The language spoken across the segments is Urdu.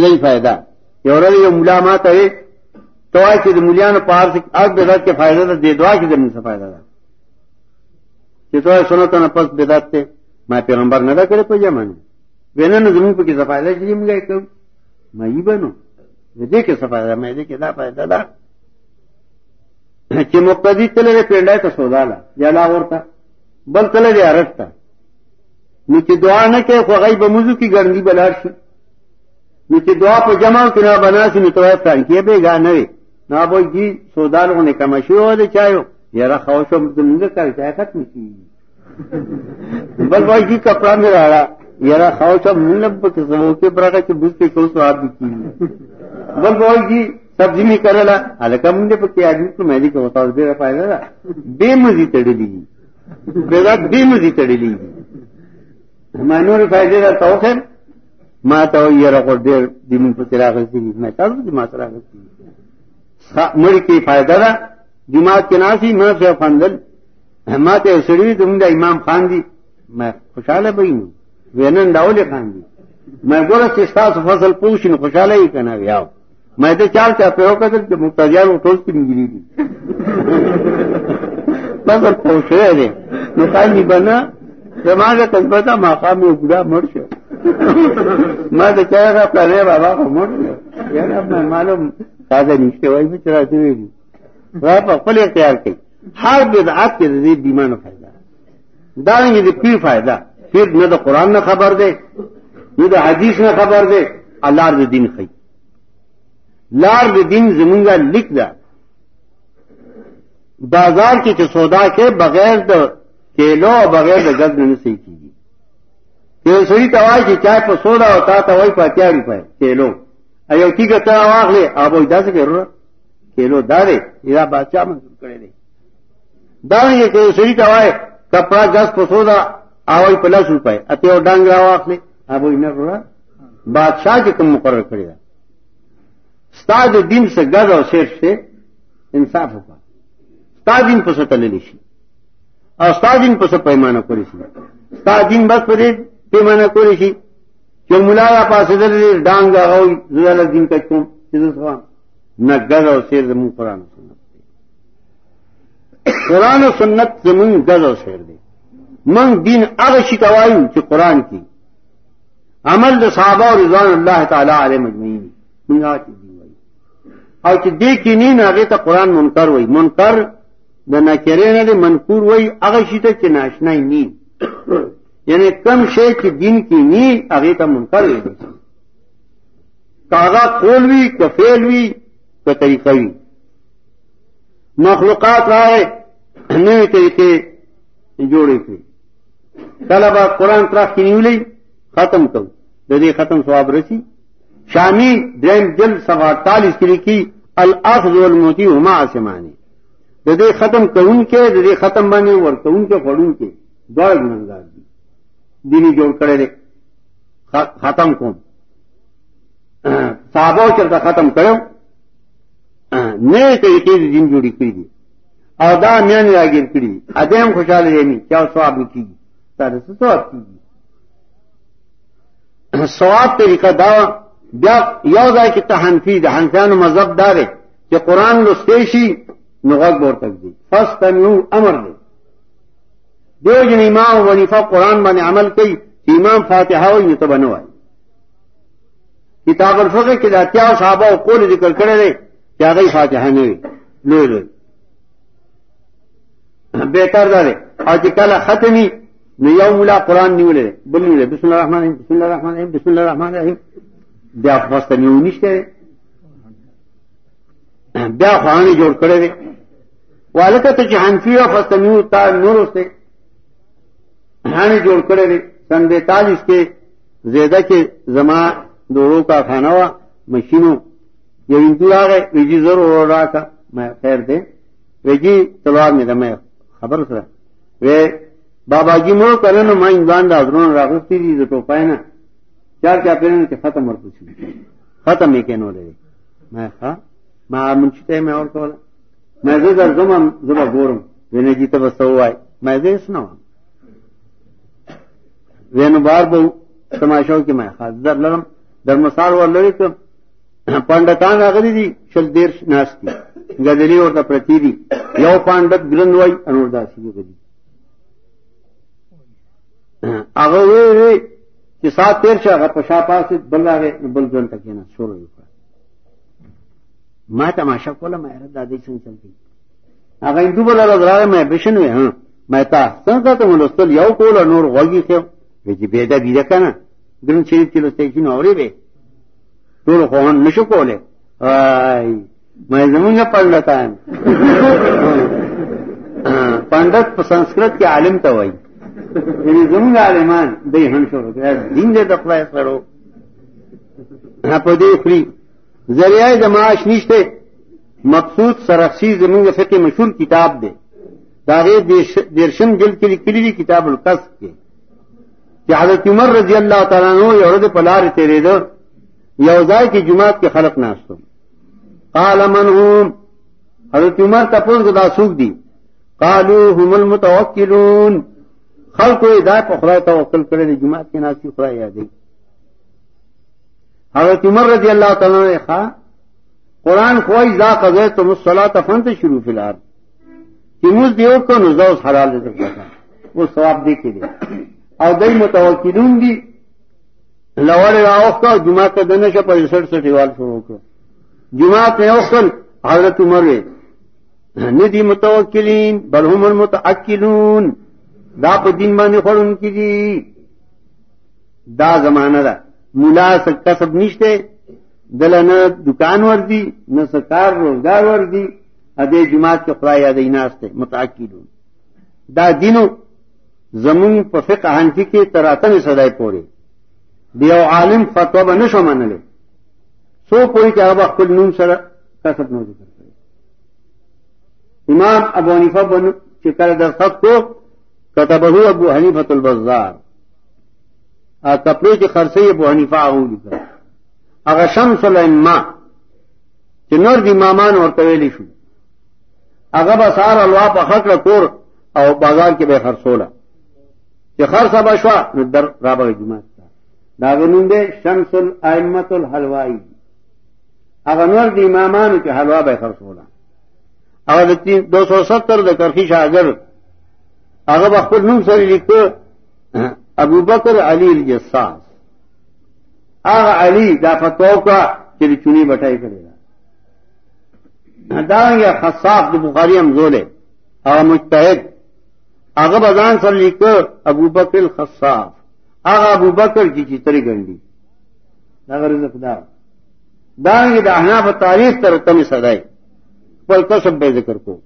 نہیں فائدہ یو ملا مات ہے تو آئے ملیا نے پار سے اب بےدت کے فائدہ تھا، دے دعا کی زمین سے فائدہ تھا۔ کہ تو سنو تو نہ پس بےدت تھے میں پیغمبر نہ کرے پہ میں نے وینا نے زمین پہ کسا فائدہ چاہیے مجھے کہ میں ہی بنوں۔ دے کے فائدہ، میں دے کے دا فائدہ دا۔ کہ مقتدی چلے رہے پینڈا تو سودا لا۔ یا لاہور تھا بل چلے رہے ارد تھا نیچے دعا نہ کہ خواہی بموزو کی گرمی بلار سی نیچے دعا پہ جمع کہ نہ بنا سی تو فرانکی بے گا نہ نہ بوئی جی سودا نے کمشی ہو دے چاہے یار خوش ہو کر چاہے ختم کی بل بھائی جی کپڑا میرا رہا یار خوش ہم نب کے برا کے بوجھ کے کو سواد بھی کی. بل بھائی جی سبزی نہیں کرے لا. ہلکا منڈے پہ کیا آدمی کو میری کو ہوتا دے پائے گا بے مزی تڑی لی. بے بات بے مزی تڑی لی. نے فائدے کا تو خیر ماں تو یہ رکھو دیر دن پہ تیرا کرتی میں چاہوں گی ماں تیرا کرتی مڑ کی فائدہ تھا دماغ کے ناسی میں سے فندل ماں تے سڑی تم نے امام خان دی. میں خوشحال ہے بھائی وینن ڈاولے خان دی؟ میں بولا چستا فصل پوچھ خوشحال ہی کہنا گیا میں تو چار چار پیروں کا کہ مختار ٹوز کی نہیں گری تھی فصل پوچھ رہے تھے نقصان بنا جمع کا کل پتا ماقا میں اگڑا مر سے میں تو کہہ رہا پہلے بابا کو مر گیا میں معلوم تازہ نیچے وہی بھی چلاتے ہوئے پل اختیار کی ہر بے آپ کے ذریعے بیمہ نہ فائدہ ڈالیں گے پھر فائدہ پھر نہ تو قرآن نہ خبر دے نہ تو حدیث نہ خبر دے اللہ دن خی لار دن زمنگا لکھ دا بازار کی چسودا کے بغیر کیلو اور بغیر گز میں صحیح کی گئی کہ سوئی توائی کی چائے پہ سودا ہوتا تھا وہی پہ کیا روپئے کیلو. ایوٹی کا تڑا واغ لے آپ وہی دس کے رو کیلو دارے یہ بادشاہ منظور کرے دے داریں گے کہ سوئی توائے کپڑا گز پہ سودا آوائی پہ لس روپئے اتے اور ڈانگ رہا واغ لے آپ وہی نہ رو بادشاہ کے کم مقرر کرے گا استاد دن سے گز اور شیر سے انصاف ہوگا استاد دن پسو تلے لیشی اور استاد دن پسو پیمانہ کوری سی استاد دن بس پر پیمانہ کوری سی جو ملایا پاس ادھر ڈانگ ہوئی زیادہ دن کا کیوں نہ گز اور شیر زمین قرآن و سنت قرآن و سنت زمین گز اور شیر دے منگ دین اگ شکوائیو کہ قرآن کی عمل صحابہ اور رضوان اللہ تعالی علیہ مجمعین منگا کی اور چې دې کې نه هغه ته قران منکر وای منکر د نکره نه منکور وای هغه شی ته چې ناشنای ني یعنی کم شی چې دین کې ني هغه ته منکر وای کاغا قول وی کفیل وی که وی۔ مخلوقات رائے نوی طریقے جوڑے تھے طلبا قرآن تراخ کی نیولی ختم کرو ددی ختم سواب رسی۔ شامی ڈریم جلد سوا اڑتالیس کی لکھی الفظ الموتی ہما آسمانی ددے ختم کروں کے ددے ختم بنے اور کروں کے پڑوں کے۔ دوڑ گنگار دی۔ دینی جوڑ کرے رے ختم کون؟ صحابہ چلتا ختم کرو۔ نئے طریقے سے دن جوڑی کری دی۔ اور دا میں نے آگے کری ادیم خوشحال رہنی یعنی کیا سواب کی گی؟ سارے سے سواب کی گی۔ سواب طریقہ دعوی بیا یو ځای کې ته حنفي د حنفیانو مذهب دارې چې قران لستېشي نو غږ ورته دی فاستمعوا امر دی دیو جن امام ونیفا قرآن باندې عمل کوي چې امام فاتحه وایي ته بنوای کتاب الفقه کې د اتیا صحابه او قول ذکر کړی دی چې هغه فاتحه نه وي لوی. لوی بهتر ده او چې کله ختمي نو یو مولا قرآن نیولې بل نیولې بسم الله الرحمن الرحیم، بسم الله الرحمن الرحیم، بسم الله الرحمن الرحیم. بیا فسته نیو نشته بیا خواني جوړ کړی دی والکه ته چې حنفي او فسته نیو تا نور وسته هاني جوړ کړی دی سن 42 کې زیاده کې زما دورو کا کھانا وا، مشینو۔ یہ انتو آ گئے ویجی ضرور ہو رہا تھا میں خیر دے۔ ویجی تلوار میں میں خبر سر وے بابا جی مو کرے نا میں انسان دادروں راغستی تھی تو پائے نا۔ چار کیا پہنے کہ ختم اور کچھ نہیں ختم ہی کہنو لے میں خواہ میں منشتے میں اور کہا میں زر زم زبا گورم۔ وینے جی تب سو آئے۔ میں دے سنا ہوں وین بار بہو تماشا کی میں خاص در لرم. دھرمسال والے پانڈتان اگلی دی، شل دیر ناستی. گدلی اور پرتی دی. یو پانڈت گرند وائی انورداسی گدی. اگر وی وی کہ سات تیر شاہ پشا پاس بل آگے بل گرن تک نا سولہ روپئے میں تماشا کولا میں دادی سنگ چل گئی اگر ہندو بلا لگ میں بشن ہوئے ہاں. میں تا سن تو ملستل یو کولا نور غوگی سے جی بیدا بھی رکھا نا گرن شریف کی لستے کی نوری بے ٹول خوان نشو کولے. میں زمین میں پڑھ لیتا ہے پنڈت سنسکرت کے عالم تو وہی یعنی زمین عالمان دے ہنشو دین دے دفلا سڑو پدے فری ذریعہ جماعش نیچتے مقصود سرخسی زمین فقہ مشہور کتاب دے داغے دیرشن جلد کے لیے کلی کتاب القص کے کہ حضرت عمر رضی اللہ تعالیٰ نے پلار تیرے دو یوزائے کی جماعت کے خلق ناستوں قال من ہوں حضرت عمر تپوز گدا سوکھ دی۔ کالو ہم المتوکلون۔ خل کو ہدایت خدا توکل کرے دی، جماعت کے ناسی خدا یاد حضرت عمر رضی اللہ تعالیٰ نے کہا، قرآن خواہ ذا قضے تو مسلح تفن سے شروع فی الحال کہ مجھ دیو کو نزوز حلال دے سکتا تھا وہ سواب دے کے اور دئی متوکلون دی لوڑ راؤ کا جماعت کا دن سے پریسٹھ سے دیوال شروع کر جماعت میں اوکل حضرت عمر ندی متوکلین برہم المتعقلون دا پا دین بانے خور ان کی دی دا زمانہ دا ملا سکتا سب نشتے دل نہ دکان وردی نہ سکار، روزگار وردی ادے جماعت کے خدا یاد ناستے متعقلون دا دینو زمون په فقه حنفی کې تراتن صدای پورې. دیو عالم فتوا به نشو منلې. سو کوئی کہ اب خپل نوم سره کسب نو ذکر کړي امام ابو حنیفه بن چې کله د خط کو كتبه ابو حنیفه البزار. ا کپڑے کی خرڅي ابو حنیفه او لیکل هغه شمس الائمه چې نور دی امامان ورته ویلی شو. هغه به سار الوا په خطر کور او بازار کې به خرڅوله. چې خرڅه بشوا نو در رابغه جمعه دا غنوم دے شمس الائمت الحلوائی. اگر نور دی امامانو چې حلوا به خرڅولا هغه د 270 د کرخی شاګر هغه خپل نوم سره لیکو ابو بکر علی الجساس. هغه علی دا فتوا کا چې چونی بټای کړی دا یا خصاف د بخاری هم زوله هغه مجتهد هغه بزان سره لیکو ابو بکر الخصاف. هغه ابو بکر کی چتری ګنډي دا رزق دا دانگی دا احناف تاریخ تر تم سدائی پر کسب بے ذکر کو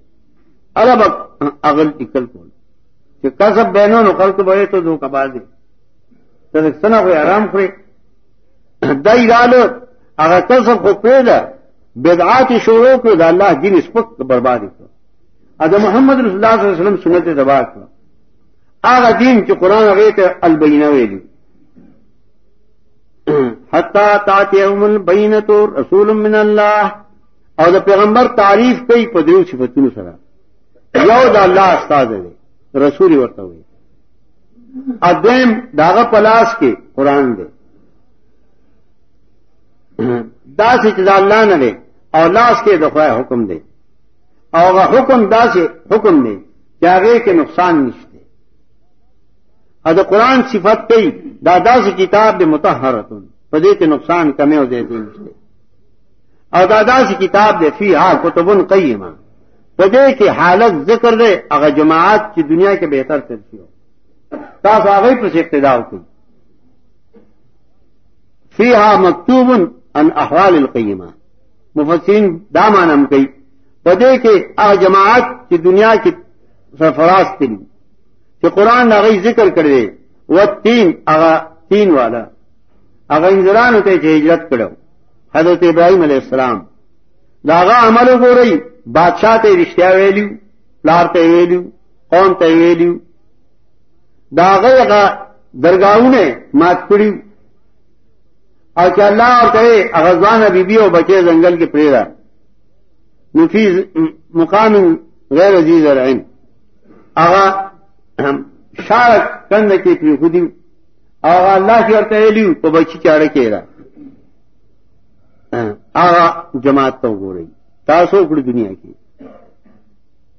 ارب اگل اکل کو کہ کسب بہنوں نے کل تو بڑے تو دو کبا دے سنا کوئی آرام کرے دئی ڈال اگر کسب کو پیدا بدعات شوروں کو اللہ جن اس وقت بربادی کو اد محمد رسول اللہ صلی اللہ علیہ وسلم سنت دبا کر آگا دین کے قرآن اگے البینہ ویلی۔ حتى بینت رسول من اللہ۔ اور دا پیغمبر تعریف کئی پدریو صفتونو سره یو دا اللہ استاد دے رسول ورته وي ادم داغه پلاس کې قران دے۔ دا چې دا الله نه دے او لاس کې د خدای حکم دے۔ او حکم دا سے حکم دے چاہے کے نقصان نشته ا د قران صفت کئی، دا دا سے کتاب دے متحرتن پدے کے نقصان کمے ہو دیتے نشتے اور دادا سے کتاب دے فی ہاں کتبن کئی ماں پدے کی حالت ذکر دے، اگر جماعت کی دنیا کے بہتر ترسی ہو تاس آگئی پر سے ابتدا کی فی ہا مکتوب ان احوال القیمہ۔ مفسرین دامانم کئی۔ پدے کے آ جماعت کی دنیا کی سرفراز تین کہ قرآن آگئی ذکر کر دے، وہ تین آگا، تین والا۔ اگر انجران ہوتے ہجرت کرو۔ حضرت ابراہیم علیہ السلام۔ داغا عمل ہو رہی۔ بادشاہ تے رشتہ ویلیو، پلار تے ویلیو، قوم تے ویلیو۔ داغا اگا درگاہوں نے مات پڑی اور کیا اللہ اور کہے اغزوان بی بی اور بچے جنگل کے پریرا نفیز مقام غیر عزیز اور آغا شارک کند کی پری خودی او الله کې ورته ویلو په بچی چاړه کېرا آغا جماعت تو ہو رہی. تاسو اکڑی دنیا کی.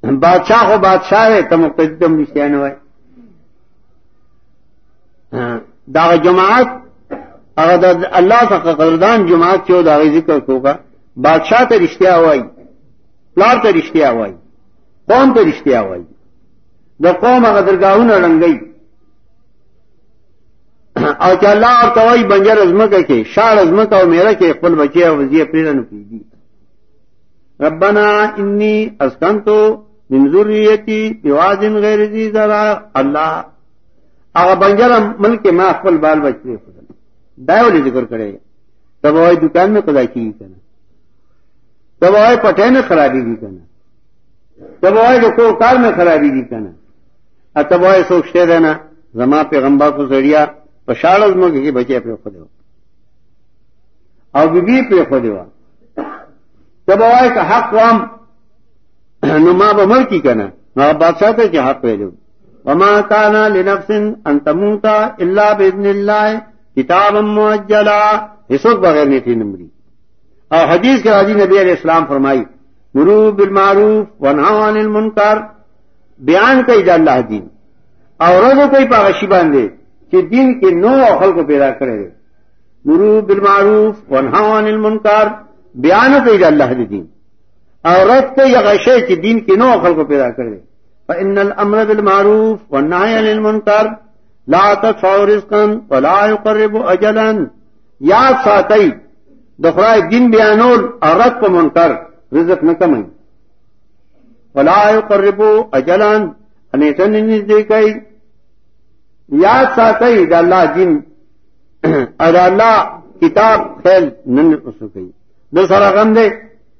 بادشاہ کو بادشاہ ہے تم قدم رشتہ ہوئے. ہاں، دا جماعت اگر اللہ کا قدردان جماعت چو دا ذکر ہوگا بادشاہ تو رشتہ ہوائی پلاٹ تو رشتہ ہوائی قوم تو رشتہ ہوائی دا قوم اگر درگاہ نہ رنگئی اور کیا اللہ اور بنجر عظمت کے شار عظمت اور میرا کے فل بچے اور وزیر پریرن کی ربنا انی اسکن تو منظوریتی پیوازن غیر دی ذرا. اللہ اگر بنجر ملک میں فل بال بچے ڈائیولی ذکر کرے تب وہ دکان میں خدا کی کہنا تب وہ پٹے میں خرابی کی کہنا تب وہ جو کار میں خرابی کی کہنا اور تب وہ سوچتے رہنا رما پہ غمبا کو ذریعہ پشاڑ ازمو کی بچے پہ خود اور بی پہ خود تب وہ کا حق وام۔ نما بمر کی کہنا ماں بادشاہ تھے کہ حق پہ دو وما کانا لنفسن انتموتا اللہ بزن اللہ۔ کتاب مجلا حسوک بغیر نہیں تھی نمبری اور حدیث کے راضی نبی علیہ السلام فرمائی مرو بالمعروف ونہا عن المنکر، بیان کئی جا اللہ دین، اور روزوں کوئی پاغشی باندھے کہ دین کے نو اخل کو پیدا کرے مرو بالمعروف ونہا عن المنکر، بیان کئی جا اللہ دین۔ اور رد کو یا کہ دین کے نو اخل کو پیدا کرے فإن الأمر بالمعروف والنهي عن المنكر لا تدفع رزقا ولا يقرب أجلا۔ یاد ساتئی دخرائے دن بیانول اور رد کو منکر، رزق نہ کمئی ولا يقرب اجلان انیتن نزدے کئی یاد ساتئی دا اللہ جن ادا اللہ کتاب خیل نن اسو کئی دو سارا غم دے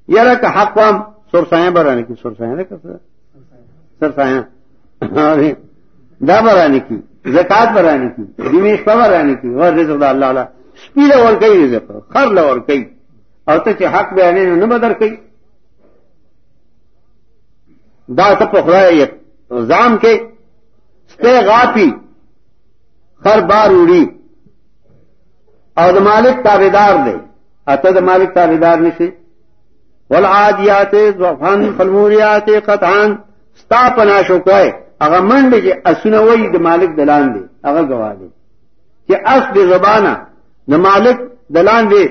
یرا کہ حق وام سرسائیں برانے کی سرسائیں رکھا سر سر دا برانی کی، زکات برانی کی دمیش پا برانی کی اور رزق دا اللہ اللہ سپیل اور کئی رزق خر لور کئی اور تو حق بیانے نہ بدر کئی دا تب خدا زام کے ستے غاپی، خر بار اڑی اور مالک تابے دار دے اتد مالک تابے دار میں سے ولادیات فن فلموریات قطان ستا پنا شو کوي هغه منډه چې اسونه وای د مالک دلان دی هغه گواه دی چې اس د زبانه د مالک دلان دی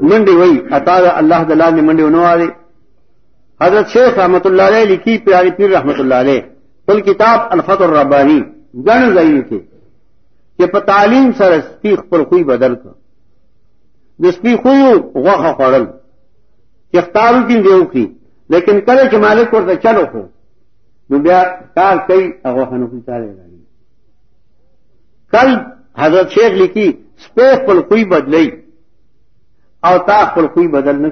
منډه وای اتا الله دلان دی منډه ونه وای حضرت شیخ رحمت الله علیه لیکي پیاری پیر رحمت الله علیه کل کتاب الفت الربانی ګڼ ځای کې چې په تعلیم سره سپیخ پر خوې بدل کړ د سپیخ خو غوخه خړل چې اختارو دیو کی، لیکن کله چې مالک ورته چلو خو۔ نو بیا کار کوي کل حضرت شیخ لیکي سپیخ خپل کوئی بدلی او تا خپل بدل نه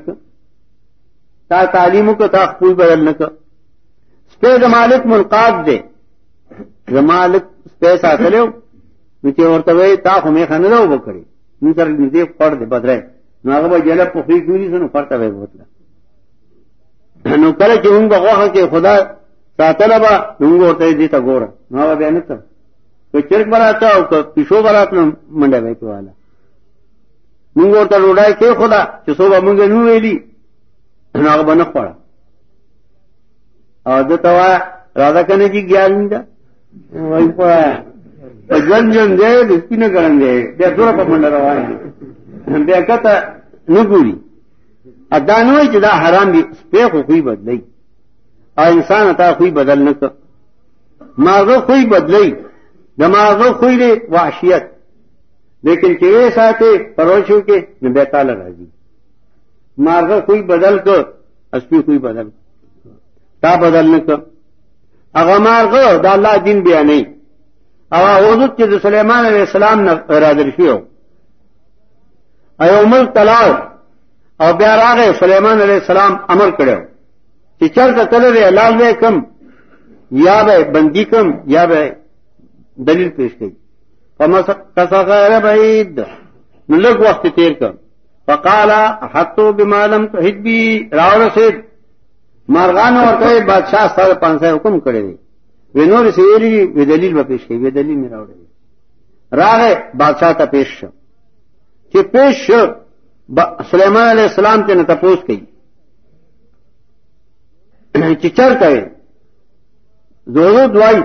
تا تعلیمو کو تا خپل بدل نه سپیخ د مالک منقاد دی د مالک سپیخ ساتلو نو چې ورته تا خو مې خنه راو وکړي نو تر دې پړ دې بدره نو هغه به جله په خې ګوري سنو پړته وای بوتله نو کله چې موږ غوښه کې خدا ساتل با ڈونگو ہوتا ہے دیتا گورا۔ نو بیا نتا۔ تو چرک براتا او که پیشو برات نو منڈا بے کے والا۔ مونږ ورته ډوډۍ کې خدا چې څو به نو ویلي نو هغه باندې خوړه او د توا راځه کنه چې ګیان دا؟ وای په په ځن ځن دې د سپینه ګران دې بیا دغه په منډه روان دي بیا کته نو ګوري ادا نو چې دا حرام دي سپه خو خو بدلی۔ اور انسان عطا خوئی بدل نہ کر۔ ماغو خوئی بدلئی دماغو خوئی لے واشیت لیکن چیڑے ساتھے پڑوسیوں کے نہ بیتا لگا دی ماغو خوئی بدل کر اسپی خوئی بدل۔ تا بدل نہ کر۔ اگر مارغو دا اللہ دین بیا نہیں۔ اگر حضرت کے سلیمان علیہ السلام نہ ارادرشی ہو۔ اے عمر تلاؤ۔ اور بیار آ گئے سلیمان علیہ السلام امر کرو چې چرته تل دی لال کم۔ یا به بندي کم، یا به دلیل پیش کړي. فمس کسغیر بعید نو لږ تیر کړ. فقال حتو بما لم تحد بي. راو رسید مارغان ورته بادشاہ سره پانسه حکم کړی دی. وینور سیری وی دلیل به پیش کړي. وی دلیل نه راوړي راغه بادشاہ ته پیش شو. چې پیش شو سلیمان علیہ السلام کے نہ تپوس کی چچر کرے زورو دوائی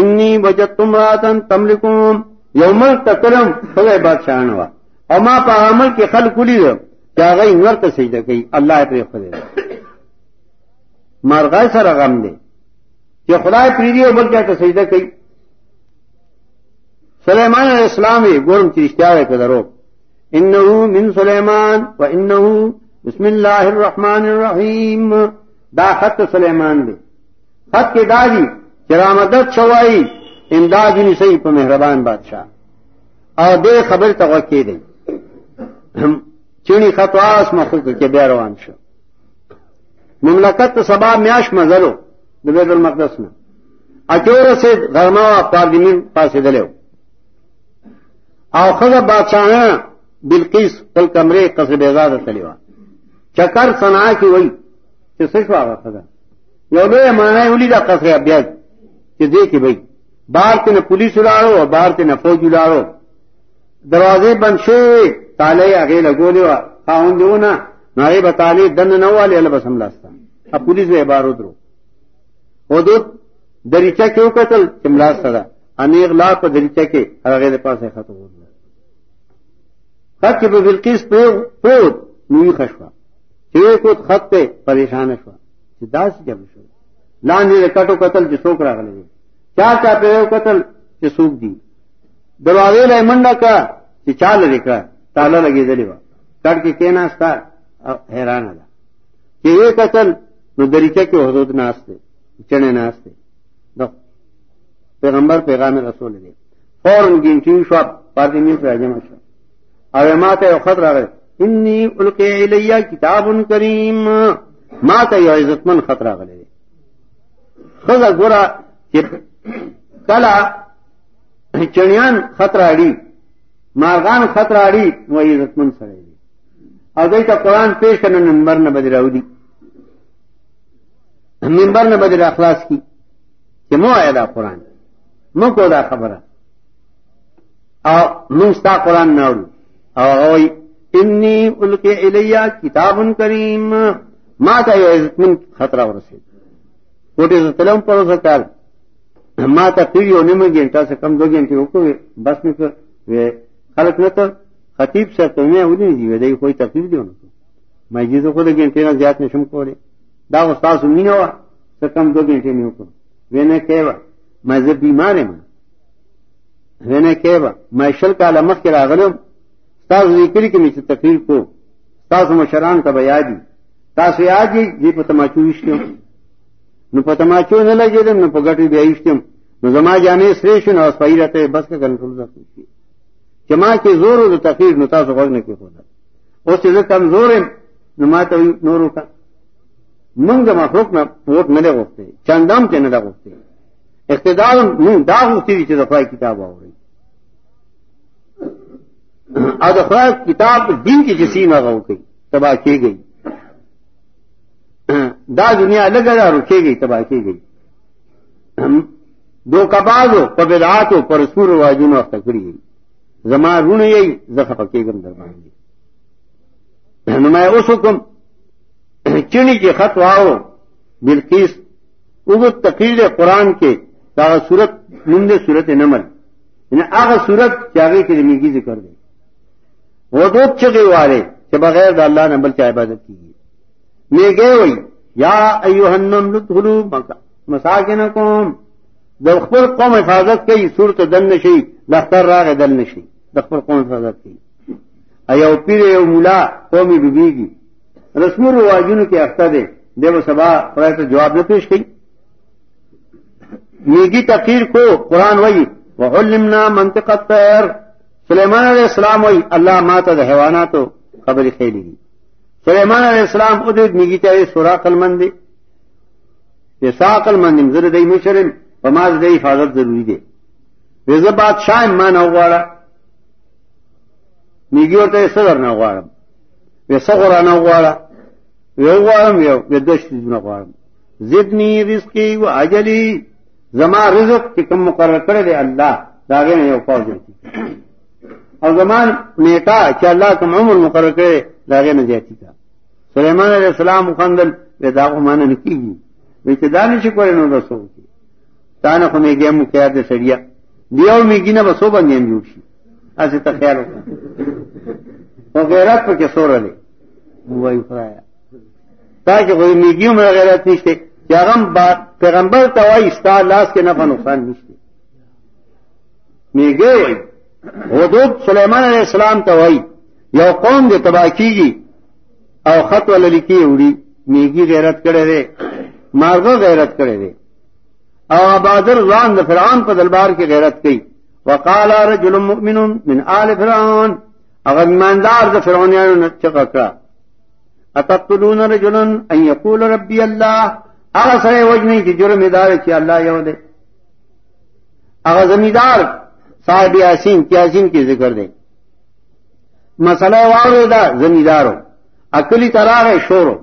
انی بجت تم راتن تملکوم یومل تکرم خلے بادشاہ نوا. اور ماں پا عمل کے خل کلی دو کیا گئی نور تو سجدہ کئی. اللہ پہ خدے مارغائے سر غم دے. کہ خدا پریدی اور بل کیا تو سجدہ کئی. سلیمان علیہ السلام گورم کی رشتہ ہے کہ درو انہو من سلیمان و انہو بسم اللہ الرحمن الرحیم. دا خط سلیمان دے. خط کے دادی چرامدت چوائی، امداد نہیں صحیح پہ مہربان بادشاہ۔ اور دے خبر توقع دے۔ چینی خطواس مخلوق کے بے روان شو۔ مملکت سبا میاش مزلو بیت المقدس میں اچور سے گرما پارلیمنٹ پاس دلو او خزر بادشاہ بلکیس کل کمرے قصب آزاد تلیوا چکر سنا کی وہی کہ سکھوا خزر یو لوے مانا اولی دا قصر ابیاز کہ دیکھی بھائی، باہر کے نہ پولیس اڑاڑو اور باہر کے نہ فوج اڑاڑو۔ دروازے بند شے تالے آگے لگو لے خاون جو نا نارے بتالے، دن نہ والے اللہ بسم لاستا۔ اب پولیس میں بار ادرو وہ دو، دریچہ کیوں قتل؟ چملاس سدا انیک لاکھ دریچہ کے ہر پاس ہے ختم ہو گیا۔ خط کے بلکیس پوت نوی خشوا چیئے کو خط پہ، پریشان اشوا دا سے جب شو لان جی کٹو قتل جو سوک رہا لگے چار چار پہ قتل جو سوک دی۔ دروازے لائے منڈا کا کہ چال لکھا تالا لگے دلے وا کٹ کے کہنا تھا حیران ادا کہ یہ قتل نو دریچہ کے حدود ناستے چنے ناستے پیغمبر پیغام رسول دے۔ فوراً گنٹی شو پارلیمنٹ راجما شو۔ اور ماں تے خط رہا انی القی الیہ کتاب کریم۔ ماں تے یو عزت من خطرہ غلے خدا گورا کلا چڑیان خطرہ اڑی مارغان خطرہ اڑی وہ عزت من سڑے گی اور گئی تو قرآن پیش کرنے ممبر نے بدرا دی ممبر نے بدر اخلاص کی کہ مو آیا دا قرآن؟ مو کو دا خبر اور منستا قرآن نہ اڑو اور انی ال کے الیہ کتاب کریم. ماں کا یہ عزت من خطرہ ورسے کوٹے سے تلم پر سکال ماں کا پھر ہونے میں گھنٹہ سے کم دو گھنٹے کو بس میں خلق نہ تو خطیب سے تو میں اڑی نہیں جی کوئی تکلیف دی کو میں جی تو خود گھنٹے نہ زیادہ میں شم رہے دا استاد نہیں ہوا تو کم دو گھنٹے نہیں کو وہ نے کہا میں جب بیمار ہے میں وہ نے کہا میں شل کا لمک کے راغلم تاز ذکر کے نیچے تقریر کو تاز مشران کا بیادی تاس یاد جی پتماچو اشتم نو پتماچو نہ لگے دم، نو پگٹی بیا اشتم نو زما جانے سریشن اور سپائی رہتے بس کا کنٹرول رکھتی جما کے زور ہو تقریر نو تاس غرنے کے خدا۔ اس سے کمزور ہے نو ما تو نورو کا منگ مخلوق نہ ووٹ نہ لگوتے چندم کے نہ لگوتے اقتدار منہ داغ ہوتی تھی دفاع کتاب ہو رہی ادفاع کتاب دین کی جسی نہ ہو گئی تباہ کی گئی دا دنیا الگ الگ رکے گئی تباہ کی گئی دو کباز ہو پبیدات ہو پر سور واجون وقت کری گئی زما رون یہی زخ پکے گم دربان گئی نمایا اس حکم چنی کے خط واؤ بلکیس اگت تقریر قرآن کے کاغذ صورت نند صورت نمل یعنی آگ صورت چاگے کے زمین ذکر دے وہ دو چگے والے کہ بغیر اللہ نمبل چاہ عبادت کی میں گئے ہوئی یا ایوہنم لدخلو مساکنکم۔ دخپل قوم حفاظت کی صورت دل نشی لختر راغ دل نشی دخپل قوم حفاظت کی ایو پیر، ایو مولا، قومی ببی گی رسم رواجن کے اختر دے دیو سبا قرآن جواب نہ پیش کی میگی تقریر کو قرآن وئی وہ منطق سلیمان علیہ السلام وئی، اللہ ماتا حیوانات خبر خیلی۔ گی سلیمان علیہ السلام ادھر نگی چاہے سورا کل مندی یہ سا کل مندی ضرور دئی مشرم پماز دئی حفاظت ضروری دے ویز بادشاہ اما نہ اگواڑا نگی ہوتا ہے صدر نہ اگواڑم وی سغرا نہ اگواڑا وی اگواڑم وی دش نہ اگواڑم زدنی رزقی و اجلی. زما رزق کی کم مقرر کرے دے اللہ. داغے نے یو پاؤ جاتی اور زمان نیٹا کہ اللہ کا معمول مقرر کرے داغے نہ جاتی کا. سلیمان علیہ السلام خندل بے داغ مانا نکی گی ویچے دانی چی شکوڑے نو رسو کی تانا خو میگی امو کیا دے دیو میگی نا بسو بندیم جوڑ ایسے تو خیال ہوتا غیرت پہ کیا سو رہے وہی خرایا تاکہ کوئی میگیوں میں غیرت نہیں تھے کیا غم بات پیغمبر تو وائی استا لاس کے نفع نقصان نہیں تھے میگے حدود سلیمان علیہ السلام تو وائی یو قوم جو تباہ کی گی او خط والا لکھی اڑی میگی غیرت کرے رے مارگو غیرت کرے رے او ابادر ران فرعون پر دلبار کی غیرت کی وقال رجل مؤمن من آل فرعون اگر ایماندار د فرعونانو نه چقکړه اتقتلون رجلا ان يقول ربي الله هغه سره وجنی چې جرم دار چې الله یو دی هغه زمیدار صاحب یاسین کی یاسین کی ذکر دے۔ مسئلہ واڑو دا زمیدارو۔ اکلی تراغ شورو.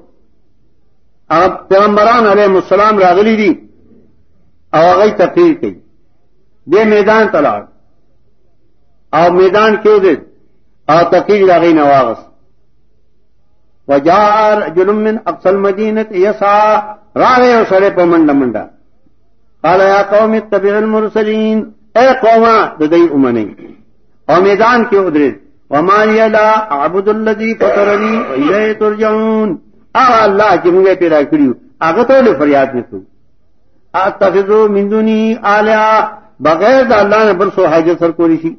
اب پیغمبران علیہ السلام راغلی دی. او تقریر کړي دې میدان تلاړ او میدان کیوں دے؟ او تقریر راغی نواغس وجار جلم من اقصل مدینت یسا راغے اور سڑے پہ منڈا منڈا. قال یا قوم اتبع المرسلین. اے قوما ددئی امنی. اور میدان کیوں ادرے ومان لا عبد الذي فطرني اليه ترجعون. اغه الله چې موږ پیدا کړیو هغه ته فریاد نکړو اتخذو من دوني الها بغیر د الله نه بل څه حاجت سر کولی شي.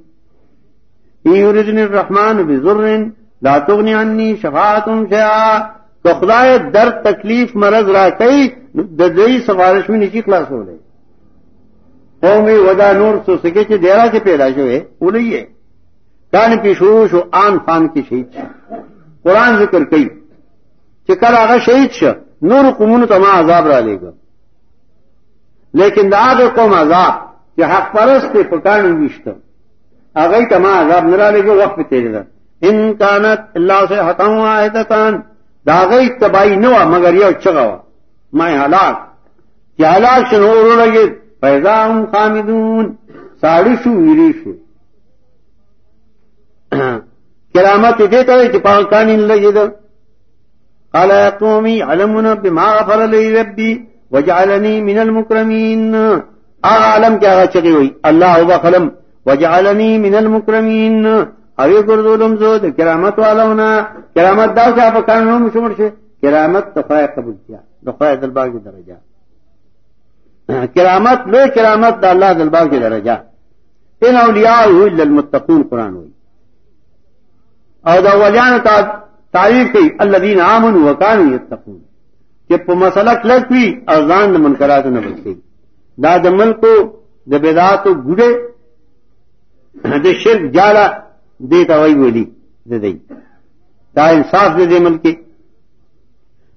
یوردن الرحمن بذر لا تغنی عنی شفاعتم شیعا تو خدای در تکلیف مرض را کئی دئی سفارش میں نیچی خلاص ہو رہے قومی ودا نور سو سکے چھ دیرا سے پیدا شو ہے وہ نہیں ہے کان پیشوش و آن فان کی شہید شا قرآن ذکر کئی چکر آگا شہید شا نور قمون تما عذاب را لے گا. لیکن دا آگے قوم عذاب کہ حق پرست پہ پکانے ویشتا اگئی تما عذاب نہ لے گا، وقت تیرے دا ان کانت اللہ سے ہٹاؤں آئے تان داغئی تباہی نہ ہوا مگر یہ چگا ہوا میں ہلاک کیا ہلاک سے نو لگے پیدا ہوں خامدون. ساڑی شو، ویری شو. کرامت دیتا ہے کہ پاکستانی لگے دا قال يا قومي علمنا بما غفر لي ربي وجعلني من المكرمين۔ عالم کیا چکی ہوئی؟ اللہ ہوگا قلم۔ وجعلنی من المکرمین اوی گردولم زو د کرامت والاونا کرامت دا چا په کانو مشمر شه کرامت تفای قبول کیا۔ دخای دلباغ کی درجہ۔ کرامت لو کرامت دا اللہ دلباغ کی درجہ۔ ان اولیاء الا المتقون قرآن ہوئی۔ او دا ولیان تا تعریف کی الذین آمنوا وکانوا یتقون۔ کہ په مسلک لکوي او ځان د منکرات نه بچي دا د ملکو د بدعات ګډه د شرک جالا دیتا وی بولی دے دا انصاف دے دے ملک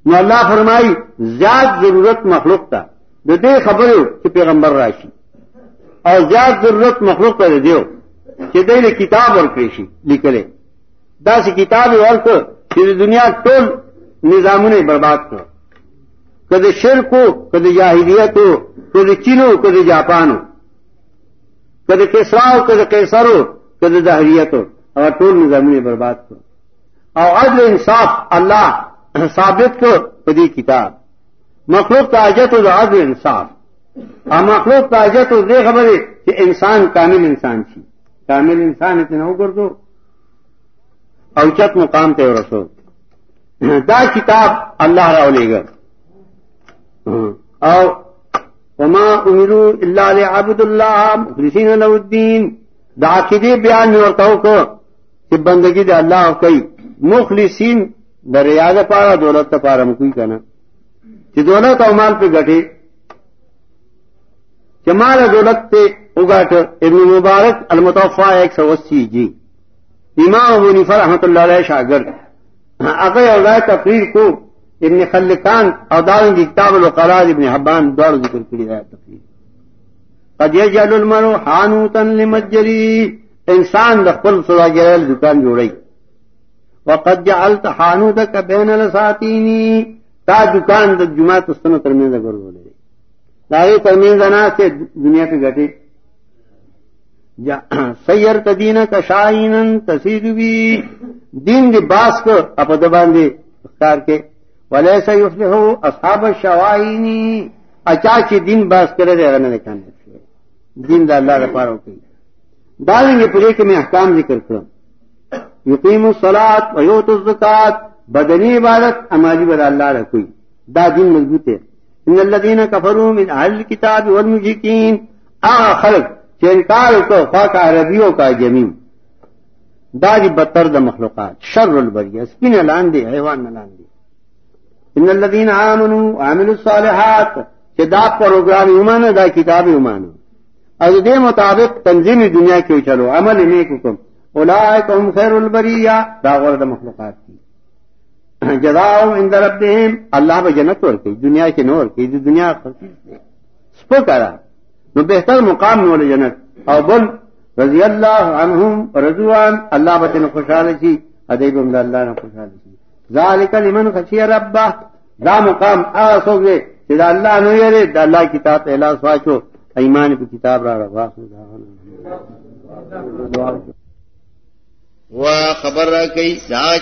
نو اللہ فرمائی، زیاد ضرورت مخلوق تھا دے دے خبر کہ پیغمبر راشی۔ اور زیاد ضرورت مخلوق تھا دے دیو کہ دے لے کتاب اور پیشی لکھلے دا سی کتاب اور کہ دنیا ٹول نظام نے برباد کر کدے شرک ہو کدے جاہلیت ہو کدے چین ہو کدے جاپان ہو کدے کیسرا ہو کدے کیسر ہو کدے دہریت ہو اگر ٹول نظام برباد کرو اور عدل انصاف اللہ ثابت کو پدی کتاب. مخلوق تاجت ہو عدل انصاف. اور مخلوق تاجت ہو دے خبر ہے کہ انسان کامل انسان تھی کامل انسان اتنا ہو کر دو اوچت مقام پہ رسو دا کتاب اللہ راؤ لے گا۔ اور وما امرو اللہ علیہ عبد اللہ مخلصین له الدین۔ دا بیان میں ورتاو کو کہ بندگی دے اللہ کئی مخلصین د ریاض پارا، دولت پارا مکوئی کنا چې دولت او مال پہ گٹے چې مال دولت تے اگاٹ ابن مبارک المتوفا ایک سو اسی جی۔ امام ابو نفر رحمت اللہ علیہ شاگرد اگر اور تقریر کو ابن خلقان او دارن کی کتاب القرار ابن حبان دوار ذکر کری ہے تقریر قد یجعل المرء حانوتا لمجری انسان د خپل سودا ګرل دکان جوړی وقد جعلت حانوتك بين لساتيني تا دکان د جمعه تستنه ترمنځ ګرځولې۔ دا یې ترمنځ نه ته دنیا په ګټي سیر تدین کا شاہین تصیر بھی۔ دین دی باس کو اپ دبان دے اختار کے۔ ولی سی ہو اصحاب شوائنی اچاچی دین باس کرے دے اگر نہ دین دا اللہ رپارو کی ڈالیں گے پورے کے میں احکام ذکر کروں یقیم الصلاط ویوت الزکات بدنی عبادت ہماری بد اللہ رکھوئی دا دین مضبوط ہے۔ ان الذين كفروا من اهل الكتاب والمشركين اخر چنکار کو فاقا عربیوں کا جمیم داری بدتر د مخلوقات. شر البریہ. سپین لان دے حیوان لان دے ان الذين امنوا وعملوا الصالحات. کہ دا پروگرام ایمان دا کتاب ایمان اور دے مطابق تنظیم دنیا کے چلو، عمل نیک حکم اولئک خیر البریہ. دا غرد مخلوقات کی. جزاؤ ان ربهم اللہ به جنت ورکی، دنیا کې نور کې د دنیا سپو کرا نو بهتر مقام نور جنت. او بل، رضی اللہ عنہم رضوان، اللہ بتن خوشحال شي ادیب هم الله نه خوشحال شي ذالک لمن خشی ربه دا مقام آسو گے چې دا الله نو یری دا الله کتاب اعلان سواچو ایمان په کتاب را روا وا خبر را کوي دا